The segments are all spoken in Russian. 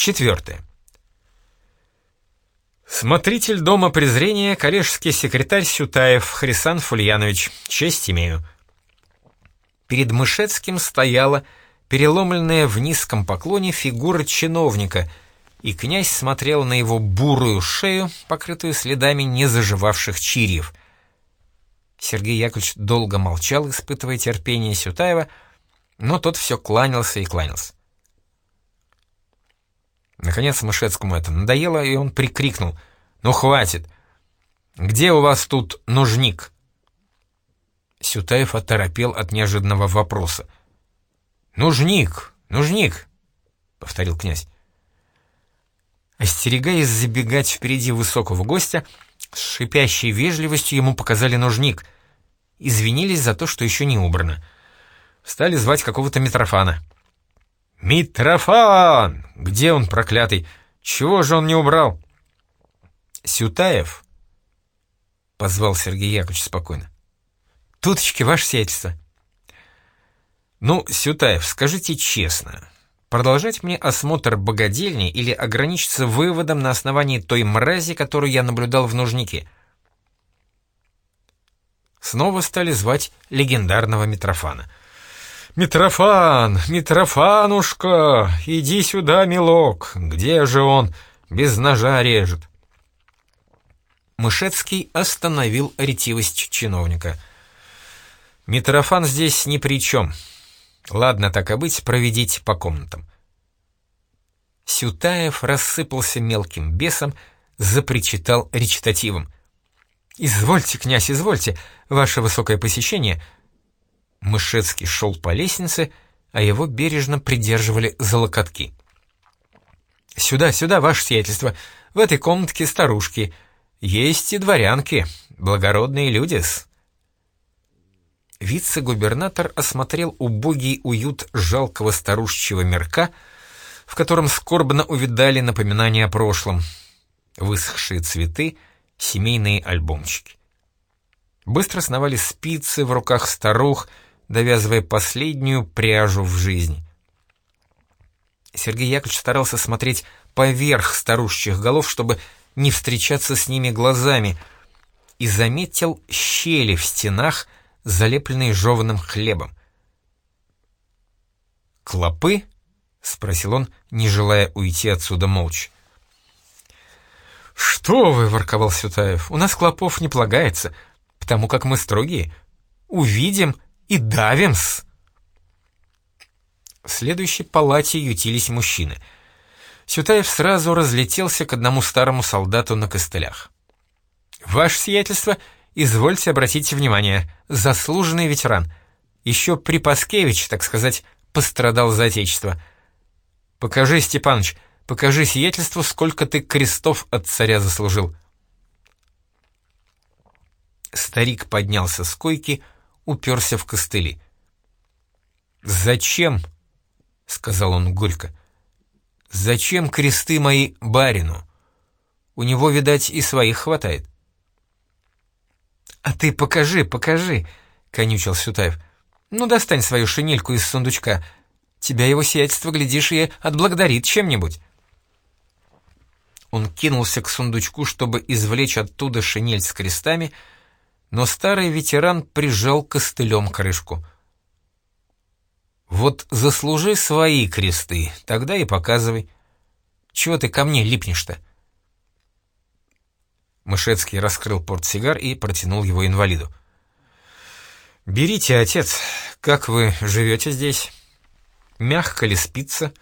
Четвертое. Смотритель дома презрения, коллежский секретарь Сютаев Хрисан Фульянович. Честь имею. Перед Мышецким стояла переломленная в низком поклоне фигура чиновника, и князь смотрел на его бурую шею, покрытую следами незаживавших чирьев. Сергей Яковлевич долго молчал, испытывая терпение Сютаева, но тот все кланялся и кланялся. Наконец Мышецкому это надоело, и он прикрикнул. «Ну хватит! Где у вас тут нужник?» Сютаев оторопел от неожиданного вопроса. «Нужник! Нужник!» — повторил князь. Остерегаясь забегать впереди высокого гостя, с шипящей вежливостью ему показали нужник. Извинились за то, что еще не убрано. Стали звать какого-то Митрофана. «Митрофан! Где он, проклятый? Чего же он не убрал?» «Сютаев?» — позвал Сергей Яковлевич спокойно. «Туточки, ваше сиятельство». «Ну, Сютаев, скажите честно, продолжать мне осмотр богадельни или ограничиться выводом на основании той мрази, которую я наблюдал в нужнике?» Снова стали звать легендарного Митрофана — «Митрофан! Митрофанушка! Иди сюда, милок! Где же он? Без ножа режет!» Мышецкий остановил ретивость чиновника. «Митрофан здесь ни при чем. Ладно, так и быть, проведите по комнатам». Сютаев рассыпался мелким бесом, запричитал речитативом. «Извольте, князь, извольте, ваше высокое посещение — Мышецкий шел по лестнице, а его бережно придерживали за локотки. «Сюда, сюда, ваше сиятельство, в этой комнатке старушки. Есть и дворянки, благородные люди-с». Вице-губернатор осмотрел убогий уют жалкого старушечьего мирка, в котором скорбно увидали напоминания о прошлом. Высохшие цветы, семейные альбомчики. Быстро сновали спицы в руках старух — довязывая последнюю пряжу в жизни. Сергей Яковлевич старался смотреть поверх старушечьих голов, чтобы не встречаться с ними глазами, и заметил щели в стенах, залепленные жеванным хлебом. «Клопы?» — спросил он, не желая уйти отсюда молча. «Что вы!» — ворковал Сютаев. «У нас клопов не полагается, потому как мы строгие. Увидим и давим-с!» В следующей палате ютились мужчины. Сютаев сразу разлетелся к одному старому солдату на костылях. «Ваше сиятельство, извольте обратить внимание, заслуженный ветеран. Еще при Паскевич, так сказать, пострадал за отечество. Покажи, Степаныч, покажи сиятельству, сколько ты крестов от царя заслужил». Старик поднялся с койки, уперся в костыли. «Зачем?» — сказал он горько. «Зачем кресты мои барину? У него, видать, и своих хватает». «А ты покажи, покажи!» — конючил Сютаев. «Ну, достань свою шинельку из сундучка. Тебя его сиятельство, глядишь, и отблагодарит чем-нибудь». Он кинулся к сундучку, чтобы извлечь оттуда шинель с крестами — но старый ветеран прижал костылем крышку. «Вот заслужи свои кресты, тогда и показывай. Чего ты ко мне липнешь-то?» Мышецкий раскрыл портсигар и протянул его инвалиду. «Берите, отец, как вы живете здесь? Мягко ли спится?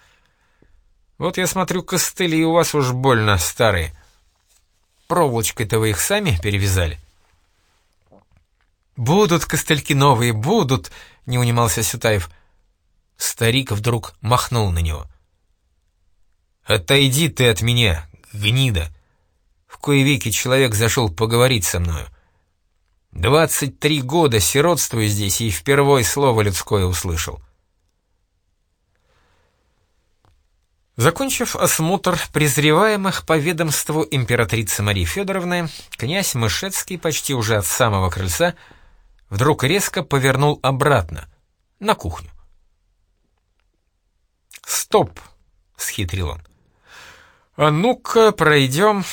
Вот я смотрю, костыли у вас уж больно старые. Проволочкой-то вы их сами перевязали?» «Будут костыльки новые, будут!» — не унимался Сютаев. Старик вдруг махнул на него. «Отойди ты от меня, гнида! В кои веки человек зашел поговорить со мною. Двадцать три года сиротствую здесь и впервой слово людское услышал». Закончив осмотр презреваемых по ведомству императрицы Марии Федоровны, князь Мышецкий почти уже от самого крыльца — вдруг резко повернул обратно, на кухню. «Стоп!» — схитрил он. «А ну-ка, пройдем...»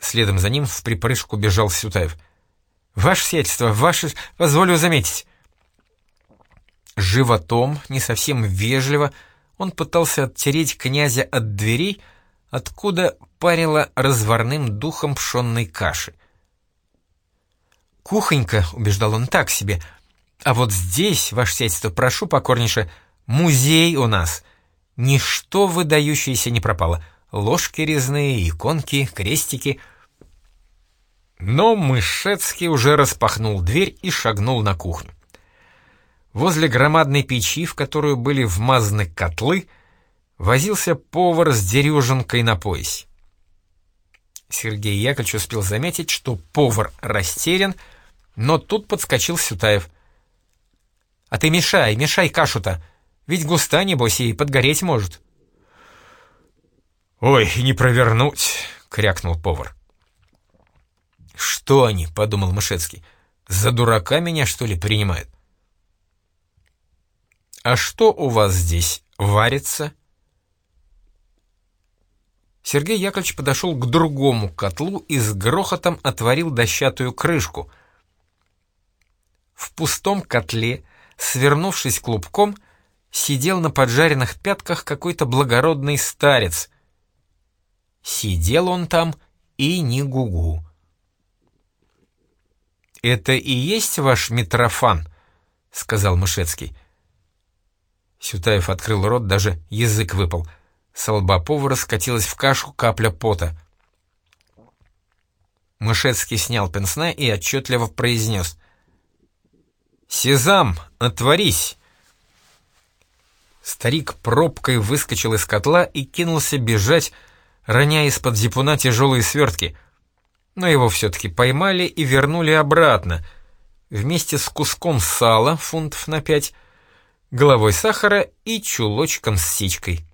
Следом за ним в припрыжку бежал Сютаев. «Ваше сельство, ваше... позволю заметить». Животом, не совсем вежливо, он пытался оттереть князя от дверей, откуда парило разварным духом пшенной каши. «Кухонька», — убеждал он так себе, — «а вот здесь, ваше сельство, прошу покорнейше, музей у нас. Ничто выдающееся не пропало. Ложки резные, иконки, крестики». Но Мышецкий уже распахнул дверь и шагнул на кухню. Возле громадной печи, в которую были вмазаны котлы, возился повар с дерюжинкой на поясе. Сергей Яковлевич успел заметить, что повар растерян, но тут подскочил Сютаев. «А ты мешай, мешай кашу-то, ведь густа, небось, и подгореть может». «Ой, не провернуть!» — крякнул повар. «Что они?» — подумал Мышецкий. «За дурака меня, что ли, принимают?» «А что у вас здесь варится?» Сергей Яковлевич подошел к другому котлу и с грохотом отворил дощатую крышку. В пустом котле, свернувшись клубком, сидел на поджаренных пятках какой-то благородный старец. Сидел он там и не гугу. «Это и есть ваш Митрофан?» — сказал Мышецкий. Сютаев открыл рот, даже язык выпал. С лба повара скатилась в кашу капля пота. Мышецкий снял пенсне и отчетливо произнес. «Сезам, отворись!» Старик пробкой выскочил из котла и кинулся бежать, роняя из-под зипуна тяжелые свертки — но его все-таки поймали и вернули обратно, вместе с куском сала, фунтов на пять, головой сахара и чулочком с сичкой.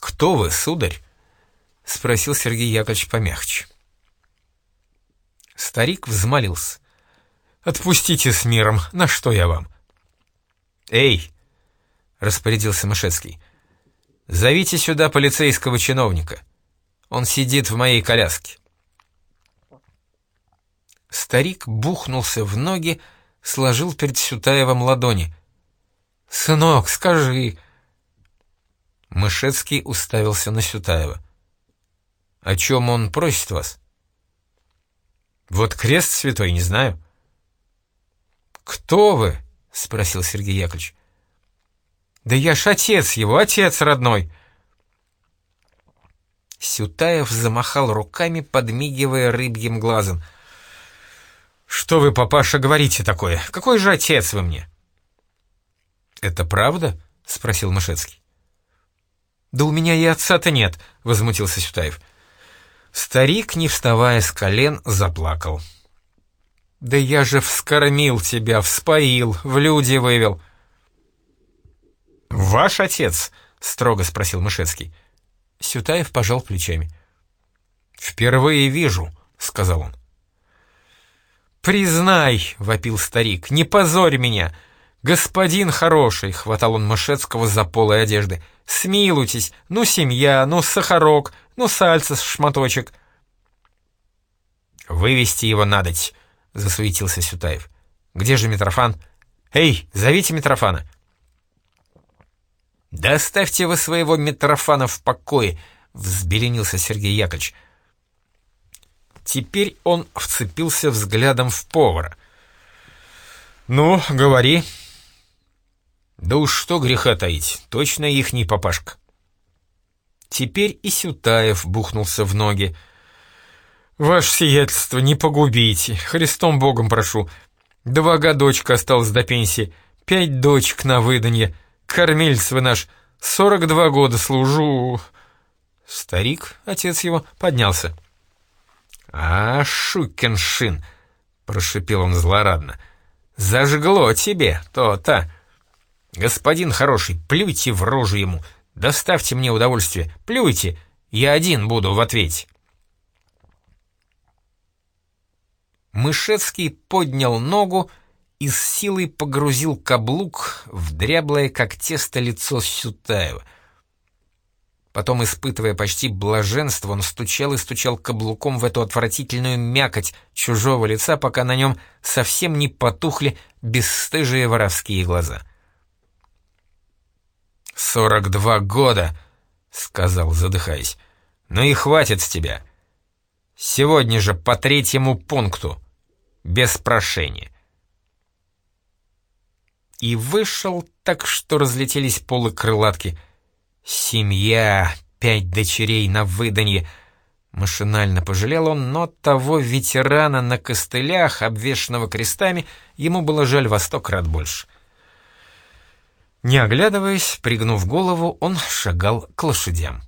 «Кто вы, сударь?» — спросил Сергей Яковлевич помягче. Старик взмолился. «Отпустите с миром, на что я вам?» «Эй!» — распорядился Мышецкий. «Зовите сюда полицейского чиновника. Он сидит в моей коляске». Старик бухнулся в ноги, сложил перед Сютаевым ладони. «Сынок, скажи...» Мышецкий уставился на Сютаева. «О чем он просит вас?» «Вот крест святой, не знаю». «Кто вы?» — спросил Сергей Яковлевич. «Да я ж отец его, отец родной!» Сютаев замахал руками, подмигивая рыбьим глазом. «Что вы, папаша, говорите такое? Какой же отец вы мне?» «Это правда?» — спросил Мышецкий. «Да у меня и отца-то нет», — возмутился Сютаев. Старик, не вставая с колен, заплакал. «Да я же вскормил тебя, вспоил, в люди вывел». «Ваш отец?» — строго спросил Мышецкий. Сютаев пожал плечами. «Впервые вижу», — сказал он. «Признай», — вопил старик, — «не позорь меня! Господин хороший!» — хватал он Машецкого за полой одежды. «Смилуйтесь! Ну, семья, ну, сахарок, ну, сальца с шматочек!» «Вывести его надоть!» — засуетился Сютаев. «Где же Митрофан? Эй, зовите Митрофана!» «Да оставьте вы своего Митрофана в покое!» — взбеленился Сергей Яковлевич. Теперь он вцепился взглядом в повара. «Ну, говори». «Да уж что греха таить, точно ихний папашка». Теперь и Сютаев бухнулся в ноги. «Ваше сиятельство, не погубите, Христом Богом прошу. Два годочка осталось до пенсии, пять дочек на выданье». Кормильц вы наш, сорок два года служу...» Старик, отец его, поднялся. «А, Шукеншин!» — прошипел он злорадно. «Зажгло тебе то-то! Господин хороший, плюйте в рожу ему, доставьте мне удовольствие, плюйте, я один буду в ответе!» Мышецкий поднял ногу и с силой погрузил каблук в дряблое, как тесто, лицо Сютаева. Потом, испытывая почти блаженство, он стучал и стучал каблуком в эту отвратительную мякоть чужого лица, пока на нем совсем не потухли бесстыжие воровские глаза. «Сорок два года!» — сказал, задыхаясь. «Ну и хватит с тебя. Сегодня же по третьему пункту. Без прошения». И вышел так, что разлетелись полы крылатки — Семья, пять дочерей на выданье. Машинально пожалел он, но того ветерана на костылях, обвешанного крестами, ему было жаль во сто крат больше. Не оглядываясь, пригнув голову, он шагал к лошадям.